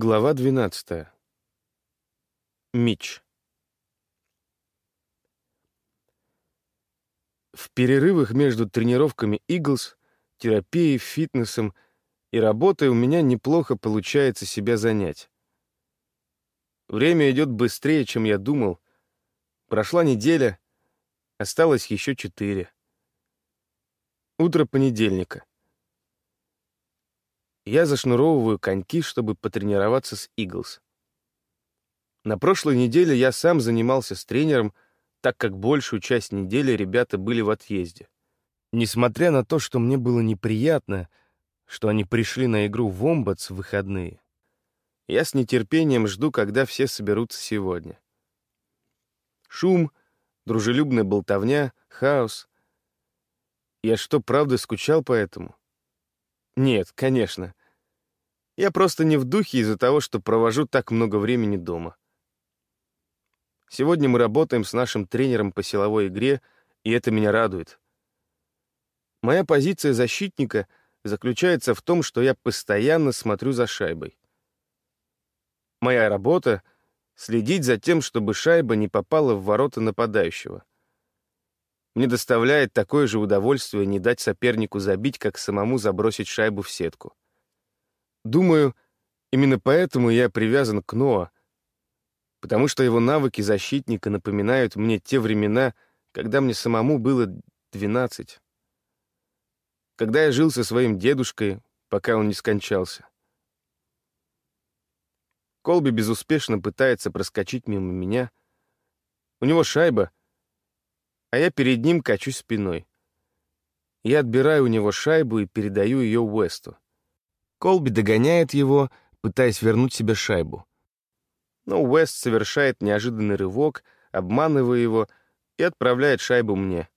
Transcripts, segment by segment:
Глава 12. Мич. В перерывах между тренировками Eagles, терапией, фитнесом и работой у меня неплохо получается себя занять. Время идет быстрее, чем я думал. Прошла неделя, осталось еще четыре. Утро понедельника. Я зашнуровываю коньки, чтобы потренироваться с Иглс. На прошлой неделе я сам занимался с тренером, так как большую часть недели ребята были в отъезде. Несмотря на то, что мне было неприятно, что они пришли на игру в Омбатс в выходные, я с нетерпением жду, когда все соберутся сегодня. Шум, дружелюбная болтовня, хаос. Я что, правда скучал по этому? Нет, конечно. Я просто не в духе из-за того, что провожу так много времени дома. Сегодня мы работаем с нашим тренером по силовой игре, и это меня радует. Моя позиция защитника заключается в том, что я постоянно смотрю за шайбой. Моя работа — следить за тем, чтобы шайба не попала в ворота нападающего. Мне доставляет такое же удовольствие не дать сопернику забить, как самому забросить шайбу в сетку. Думаю, именно поэтому я привязан к Ноа, потому что его навыки защитника напоминают мне те времена, когда мне самому было 12. Когда я жил со своим дедушкой, пока он не скончался. Колби безуспешно пытается проскочить мимо меня. У него шайба, а я перед ним качусь спиной. Я отбираю у него шайбу и передаю ее Уэсту. Колби догоняет его, пытаясь вернуть себе шайбу. Но Уэст совершает неожиданный рывок, обманывая его, и отправляет шайбу мне.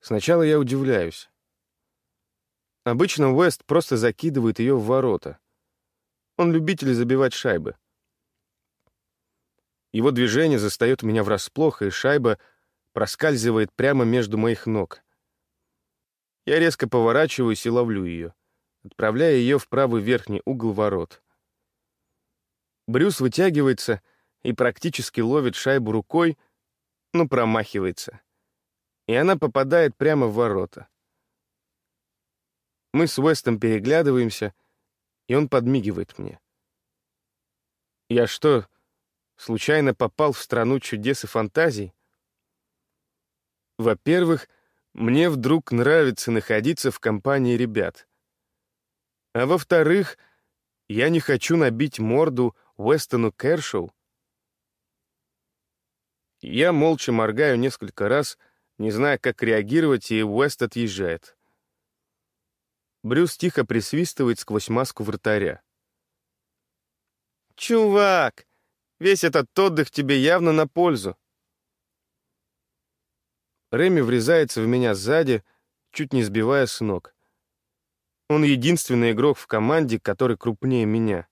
Сначала я удивляюсь. Обычно Уэст просто закидывает ее в ворота. Он любитель забивать шайбы. Его движение застает меня врасплох, и шайба проскальзывает прямо между моих ног. Я резко поворачиваюсь и ловлю ее отправляя ее в правый верхний угол ворот. Брюс вытягивается и практически ловит шайбу рукой, но промахивается. И она попадает прямо в ворота. Мы с Уэстом переглядываемся, и он подмигивает мне. Я что, случайно попал в страну чудес и фантазий? Во-первых, мне вдруг нравится находиться в компании ребят. А во-вторых, я не хочу набить морду Уэстону Кэршоу. Я молча моргаю несколько раз, не зная, как реагировать, и Уэст отъезжает. Брюс тихо присвистывает сквозь маску вратаря. «Чувак, весь этот отдых тебе явно на пользу». Реми врезается в меня сзади, чуть не сбивая с ног. Он единственный игрок в команде, который крупнее меня.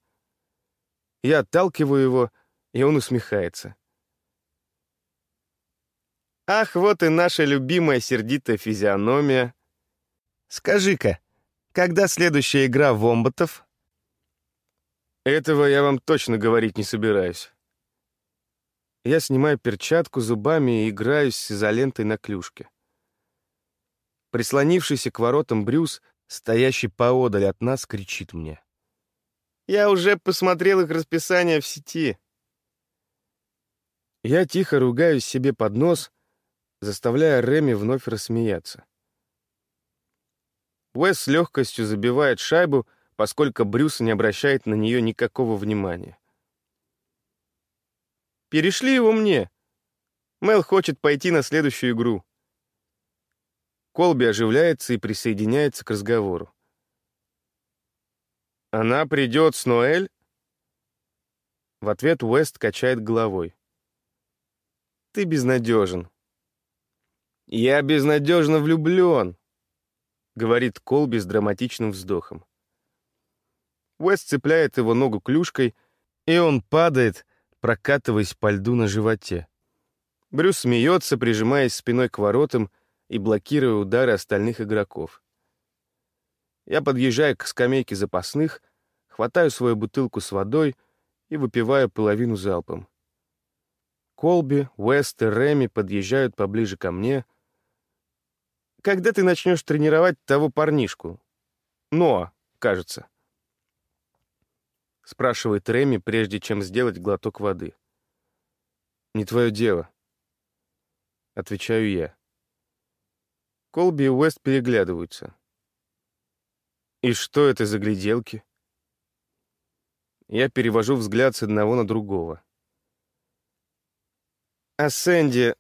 Я отталкиваю его, и он усмехается. Ах, вот и наша любимая сердитая физиономия. Скажи-ка, когда следующая игра в Омботов? Этого я вам точно говорить не собираюсь. Я снимаю перчатку зубами и играюсь с изолентой на клюшке. Прислонившийся к воротам Брюс стоящий поодаль от нас, кричит мне. «Я уже посмотрел их расписание в сети». Я тихо ругаюсь себе под нос, заставляя Реми вновь рассмеяться. Уэс с легкостью забивает шайбу, поскольку Брюс не обращает на нее никакого внимания. «Перешли его мне. Мел хочет пойти на следующую игру». Колби оживляется и присоединяется к разговору. «Она придет с Ноэль?» В ответ Уэст качает головой. «Ты безнадежен». «Я безнадежно влюблен», — говорит Колби с драматичным вздохом. Уэст цепляет его ногу клюшкой, и он падает, прокатываясь по льду на животе. Брюс смеется, прижимаясь спиной к воротам, и блокируя удары остальных игроков. Я подъезжаю к скамейке запасных, хватаю свою бутылку с водой и выпиваю половину залпом. Колби, Уэст и Реми подъезжают поближе ко мне. «Когда ты начнешь тренировать того парнишку?» «Ноа, кажется», — спрашивает Реми, прежде чем сделать глоток воды. «Не твое дело», — отвечаю я. Колби и Уэст переглядываются. «И что это за гляделки?» Я перевожу взгляд с одного на другого. «А Сэнди,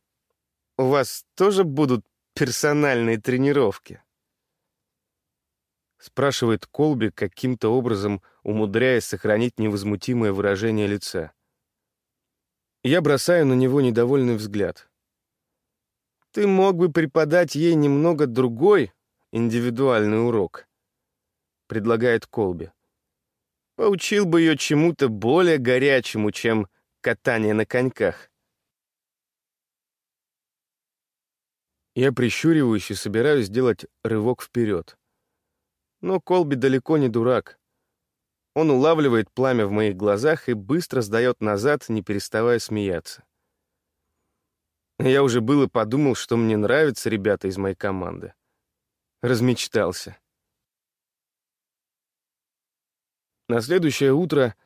у вас тоже будут персональные тренировки?» Спрашивает Колби, каким-то образом умудряясь сохранить невозмутимое выражение лица. Я бросаю на него недовольный взгляд. «Ты мог бы преподать ей немного другой индивидуальный урок», — предлагает Колби поучил бы ее чему-то более горячему, чем катание на коньках. Я прищуриваюсь и собираюсь сделать рывок вперед. Но Колби далеко не дурак. Он улавливает пламя в моих глазах и быстро сдает назад, не переставая смеяться. Я уже было подумал, что мне нравятся ребята из моей команды. Размечтался. На следующее утро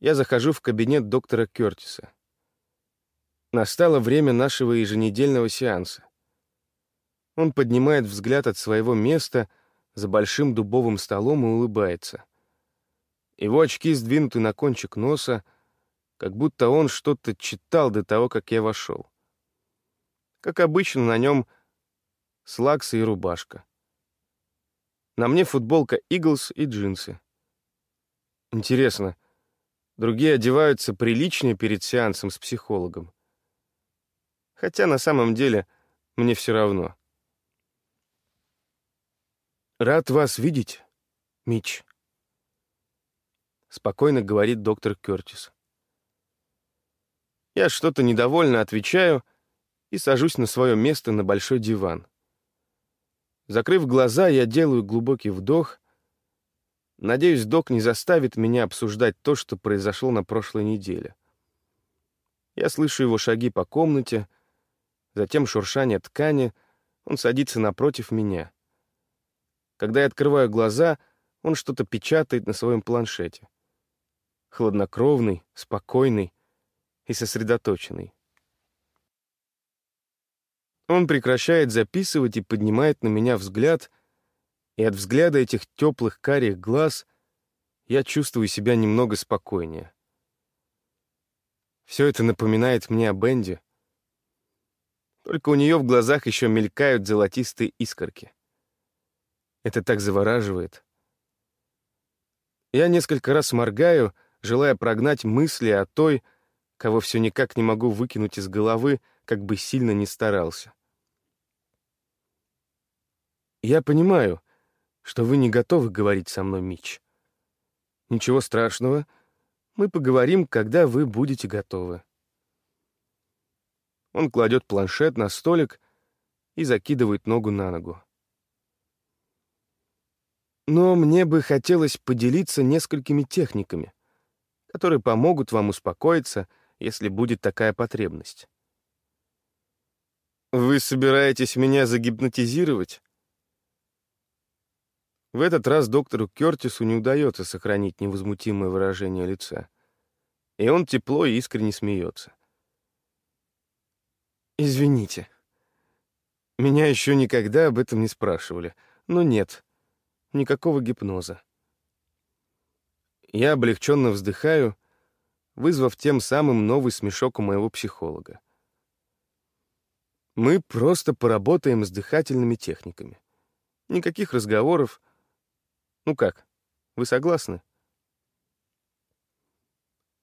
я захожу в кабинет доктора Кертиса. Настало время нашего еженедельного сеанса. Он поднимает взгляд от своего места за большим дубовым столом и улыбается. Его очки сдвинуты на кончик носа, как будто он что-то читал до того, как я вошел. Как обычно, на нем слаксы и рубашка. На мне футболка «Иглс» и джинсы. Интересно, другие одеваются приличнее перед сеансом с психологом. Хотя на самом деле мне все равно. «Рад вас видеть, Мич», — спокойно говорит доктор Кертис. Я что-то недовольно отвечаю и сажусь на свое место на большой диван. Закрыв глаза, я делаю глубокий вдох Надеюсь, док не заставит меня обсуждать то, что произошло на прошлой неделе. Я слышу его шаги по комнате, затем шуршание ткани, он садится напротив меня. Когда я открываю глаза, он что-то печатает на своем планшете. Хладнокровный, спокойный и сосредоточенный. Он прекращает записывать и поднимает на меня взгляд — и от взгляда этих теплых карих глаз я чувствую себя немного спокойнее. Все это напоминает мне о Бенди. Только у нее в глазах еще мелькают золотистые искорки. Это так завораживает. Я несколько раз моргаю, желая прогнать мысли о той, кого все никак не могу выкинуть из головы, как бы сильно ни старался. Я понимаю — что вы не готовы говорить со мной, Мич. Ничего страшного. Мы поговорим, когда вы будете готовы. Он кладет планшет на столик и закидывает ногу на ногу. Но мне бы хотелось поделиться несколькими техниками, которые помогут вам успокоиться, если будет такая потребность. «Вы собираетесь меня загипнотизировать?» В этот раз доктору Кертису не удается сохранить невозмутимое выражение лица. И он тепло и искренне смеется. «Извините. Меня еще никогда об этом не спрашивали. Но нет, никакого гипноза. Я облегченно вздыхаю, вызвав тем самым новый смешок у моего психолога. Мы просто поработаем с дыхательными техниками. Никаких разговоров, ну как, вы согласны?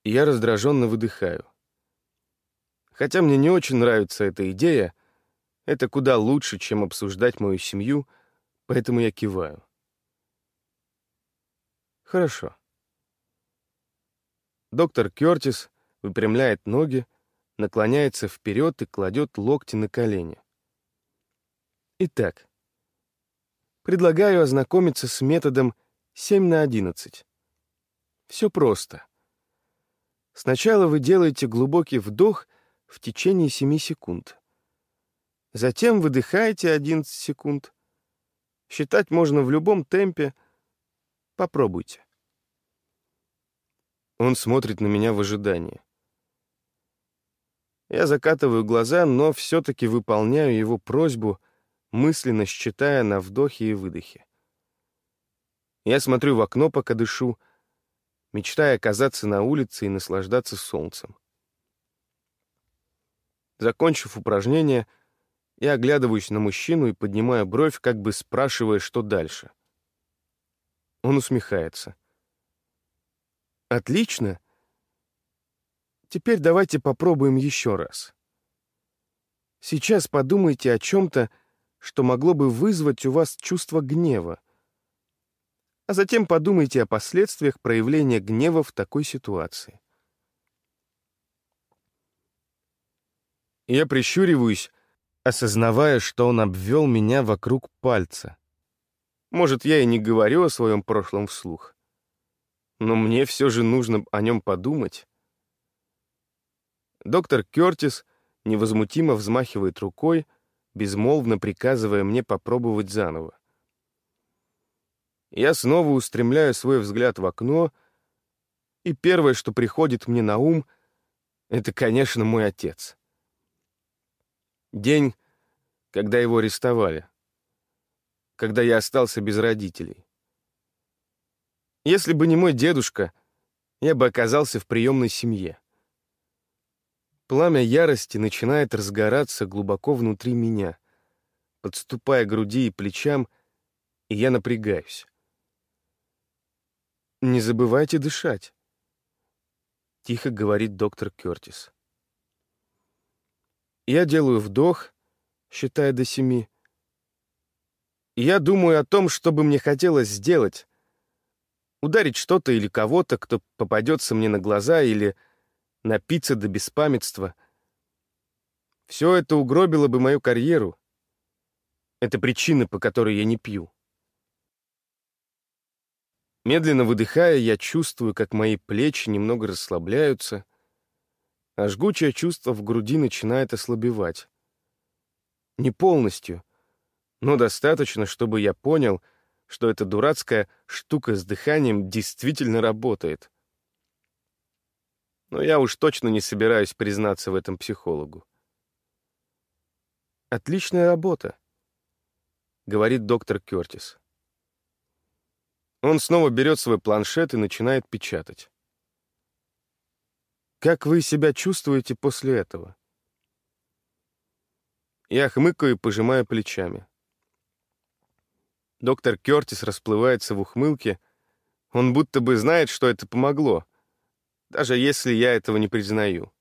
Я раздраженно выдыхаю. Хотя мне не очень нравится эта идея, это куда лучше, чем обсуждать мою семью, поэтому я киваю. Хорошо. Доктор Кертис выпрямляет ноги, наклоняется вперед и кладет локти на колени. Итак, предлагаю ознакомиться с методом 7 на 11. Все просто. Сначала вы делаете глубокий вдох в течение 7 секунд. Затем выдыхаете 11 секунд. Считать можно в любом темпе. Попробуйте. Он смотрит на меня в ожидании. Я закатываю глаза, но все-таки выполняю его просьбу, мысленно считая на вдохе и выдохе. Я смотрю в окно, пока дышу, мечтая оказаться на улице и наслаждаться солнцем. Закончив упражнение, я оглядываюсь на мужчину и поднимаю бровь, как бы спрашивая, что дальше. Он усмехается. «Отлично. Теперь давайте попробуем еще раз. Сейчас подумайте о чем-то, что могло бы вызвать у вас чувство гнева, а затем подумайте о последствиях проявления гнева в такой ситуации. Я прищуриваюсь, осознавая, что он обвел меня вокруг пальца. Может, я и не говорю о своем прошлом вслух, но мне все же нужно о нем подумать. Доктор Кертис невозмутимо взмахивает рукой, безмолвно приказывая мне попробовать заново. Я снова устремляю свой взгляд в окно, и первое, что приходит мне на ум, это, конечно, мой отец. День, когда его арестовали, когда я остался без родителей. Если бы не мой дедушка, я бы оказался в приемной семье. Пламя ярости начинает разгораться глубоко внутри меня, подступая к груди и плечам, и я напрягаюсь. «Не забывайте дышать», — тихо говорит доктор Кертис. Я делаю вдох, считая до семи. я думаю о том, что бы мне хотелось сделать. Ударить что-то или кого-то, кто попадется мне на глаза, или напиться до беспамятства. Все это угробило бы мою карьеру. Это причина, по которой я не пью. Медленно выдыхая, я чувствую, как мои плечи немного расслабляются, а жгучее чувство в груди начинает ослабевать. Не полностью, но достаточно, чтобы я понял, что эта дурацкая штука с дыханием действительно работает. Но я уж точно не собираюсь признаться в этом психологу. «Отличная работа», — говорит доктор Кертис. Он снова берет свой планшет и начинает печатать. Как вы себя чувствуете после этого? Я хмыкаю и пожимаю плечами. Доктор Кертис расплывается в ухмылке. Он будто бы знает, что это помогло, даже если я этого не признаю.